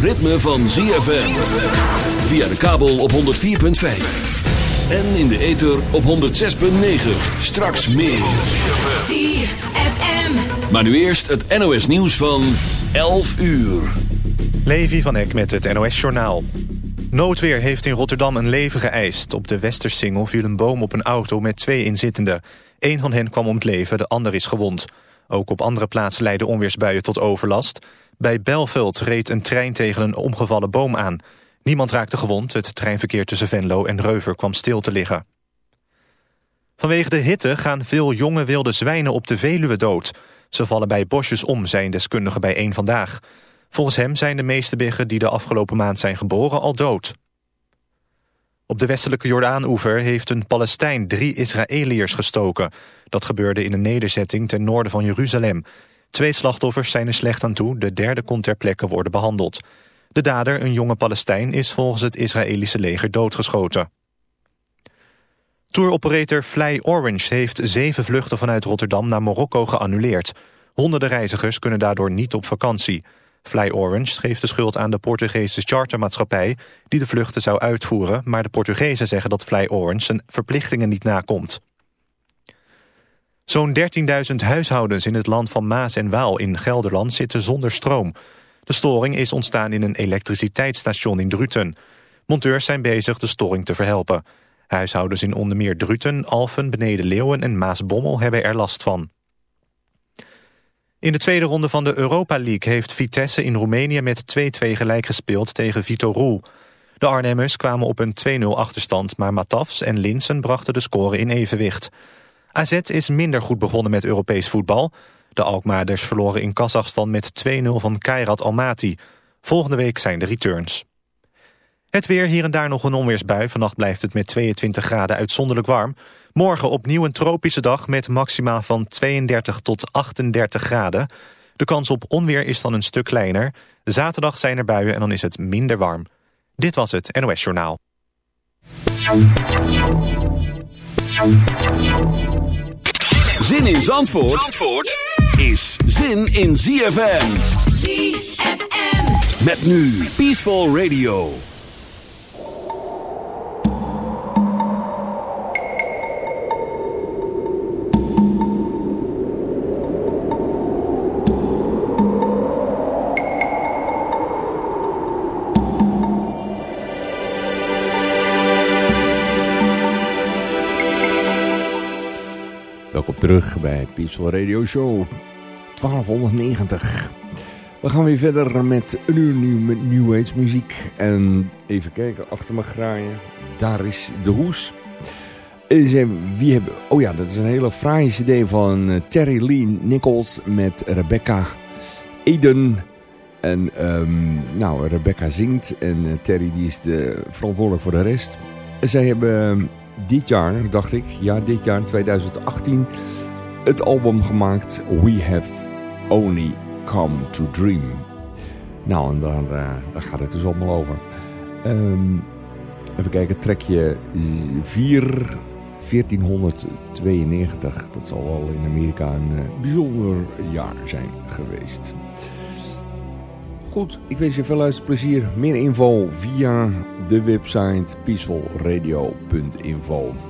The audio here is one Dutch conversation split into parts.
Ritme van ZFM. Via de kabel op 104.5. En in de ether op 106.9. Straks meer. ZFM. Maar nu eerst het NOS nieuws van 11 uur. Levi van Eck met het NOS-journaal. Noodweer heeft in Rotterdam een leven geëist. Op de Westersingel viel een boom op een auto met twee inzittenden. Eén van hen kwam om het leven, de ander is gewond. Ook op andere plaatsen leidden onweersbuien tot overlast. Bij Belveld reed een trein tegen een omgevallen boom aan. Niemand raakte gewond, het treinverkeer tussen Venlo en Reuver kwam stil te liggen. Vanwege de hitte gaan veel jonge wilde zwijnen op de Veluwe dood. Ze vallen bij bosjes om, zijn deskundigen bij één Vandaag. Volgens hem zijn de meeste biggen die de afgelopen maand zijn geboren al dood. Op de westelijke Jordaan-oever heeft een Palestijn drie Israëliërs gestoken. Dat gebeurde in een nederzetting ten noorden van Jeruzalem. Twee slachtoffers zijn er slecht aan toe, de derde kon ter plekke worden behandeld. De dader, een jonge Palestijn, is volgens het Israëlische leger doodgeschoten. Touroperator Fly Orange heeft zeven vluchten vanuit Rotterdam naar Marokko geannuleerd. Honderden reizigers kunnen daardoor niet op vakantie. Fly Orange geeft de schuld aan de Portugese chartermaatschappij... die de vluchten zou uitvoeren, maar de Portugezen zeggen dat Fly Orange zijn verplichtingen niet nakomt. Zo'n 13.000 huishoudens in het land van Maas en Waal in Gelderland zitten zonder stroom. De storing is ontstaan in een elektriciteitsstation in Druten. Monteurs zijn bezig de storing te verhelpen. Huishoudens in onder meer Druten, Alphen, Beneden Leeuwen en Maasbommel hebben er last van. In de tweede ronde van de Europa League heeft Vitesse in Roemenië met 2-2 gelijk gespeeld tegen Vito Roel. De Arnhemmers kwamen op een 2-0 achterstand, maar Matafs en Linsen brachten de score in evenwicht. AZ is minder goed begonnen met Europees voetbal. De Alkmaarders verloren in Kazachstan met 2-0 van Kairat Almaty. Volgende week zijn de returns. Het weer, hier en daar nog een onweersbui. Vannacht blijft het met 22 graden uitzonderlijk warm. Morgen opnieuw een tropische dag met maxima van 32 tot 38 graden. De kans op onweer is dan een stuk kleiner. Zaterdag zijn er buien en dan is het minder warm. Dit was het NOS Journaal. Zin in Zandvoort, Zandvoort is zin in ZFM. ZFM. Met nu Peaceful Radio. Terug bij Peaceful Radio Show 1290. We gaan weer verder met een uur nieuw met New Age muziek. En even kijken, achter me graaien. Daar is de hoes. Eens wie hebben... Oh ja, dat is een hele fraaie cd van eh, Terry Lee Nichols met Rebecca Eden. En ehm, nou, Rebecca zingt en eh, Terry die is de, verantwoordelijk voor de rest. Zij hebben dit jaar, dacht ik, ja dit jaar 2018, het album gemaakt We Have Only Come to Dream. Nou, en daar, eh, daar gaat het dus allemaal over. Ehm, even kijken, trekje 4, 1492. Dat zal wel in Amerika een eh, bijzonder jaar zijn geweest. Goed, ik wens je veel luisterplezier. Meer info via de website peacefulradio.info.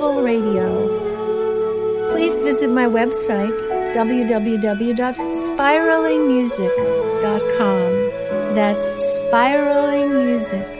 Radio. Please visit my website, www.spiralingmusic.com. That's spiralingmusic.com.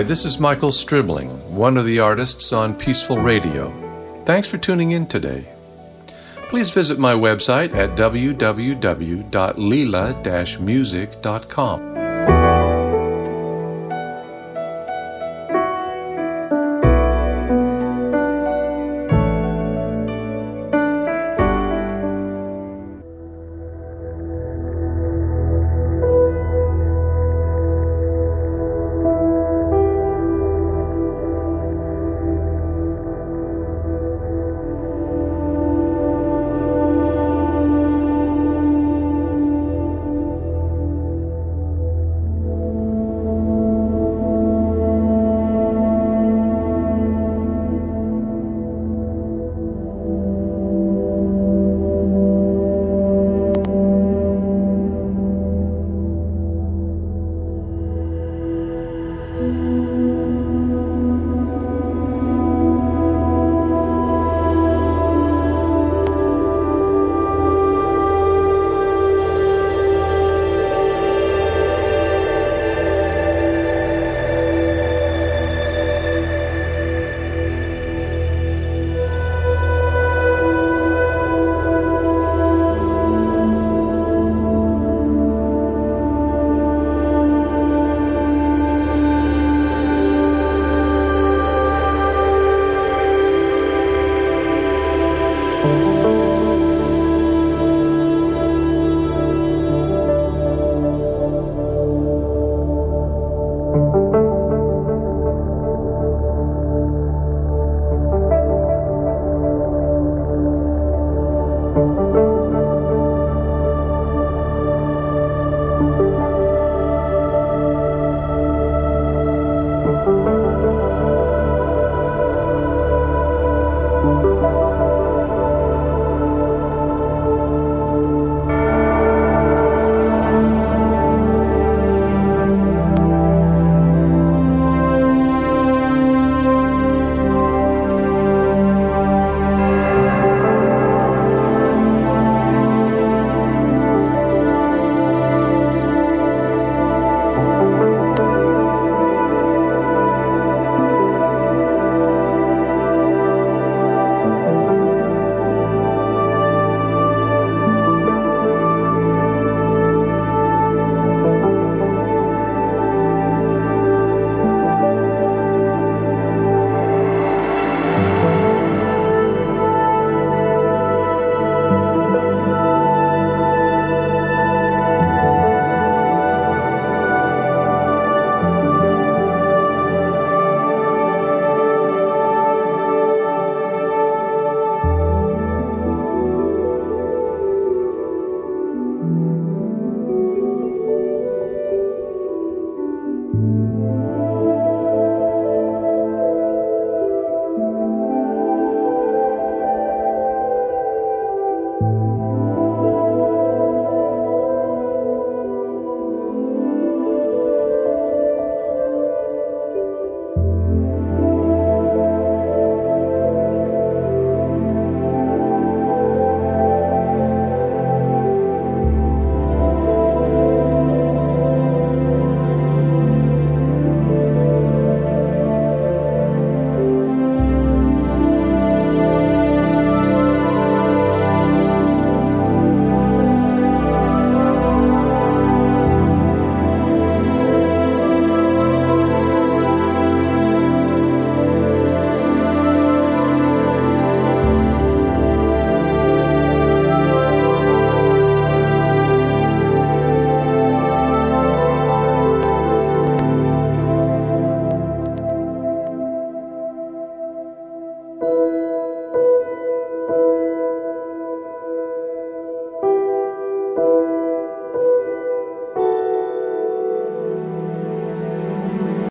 Hi, this is Michael Stribling, one of the artists on Peaceful Radio. Thanks for tuning in today. Please visit my website at www.lila-music.com.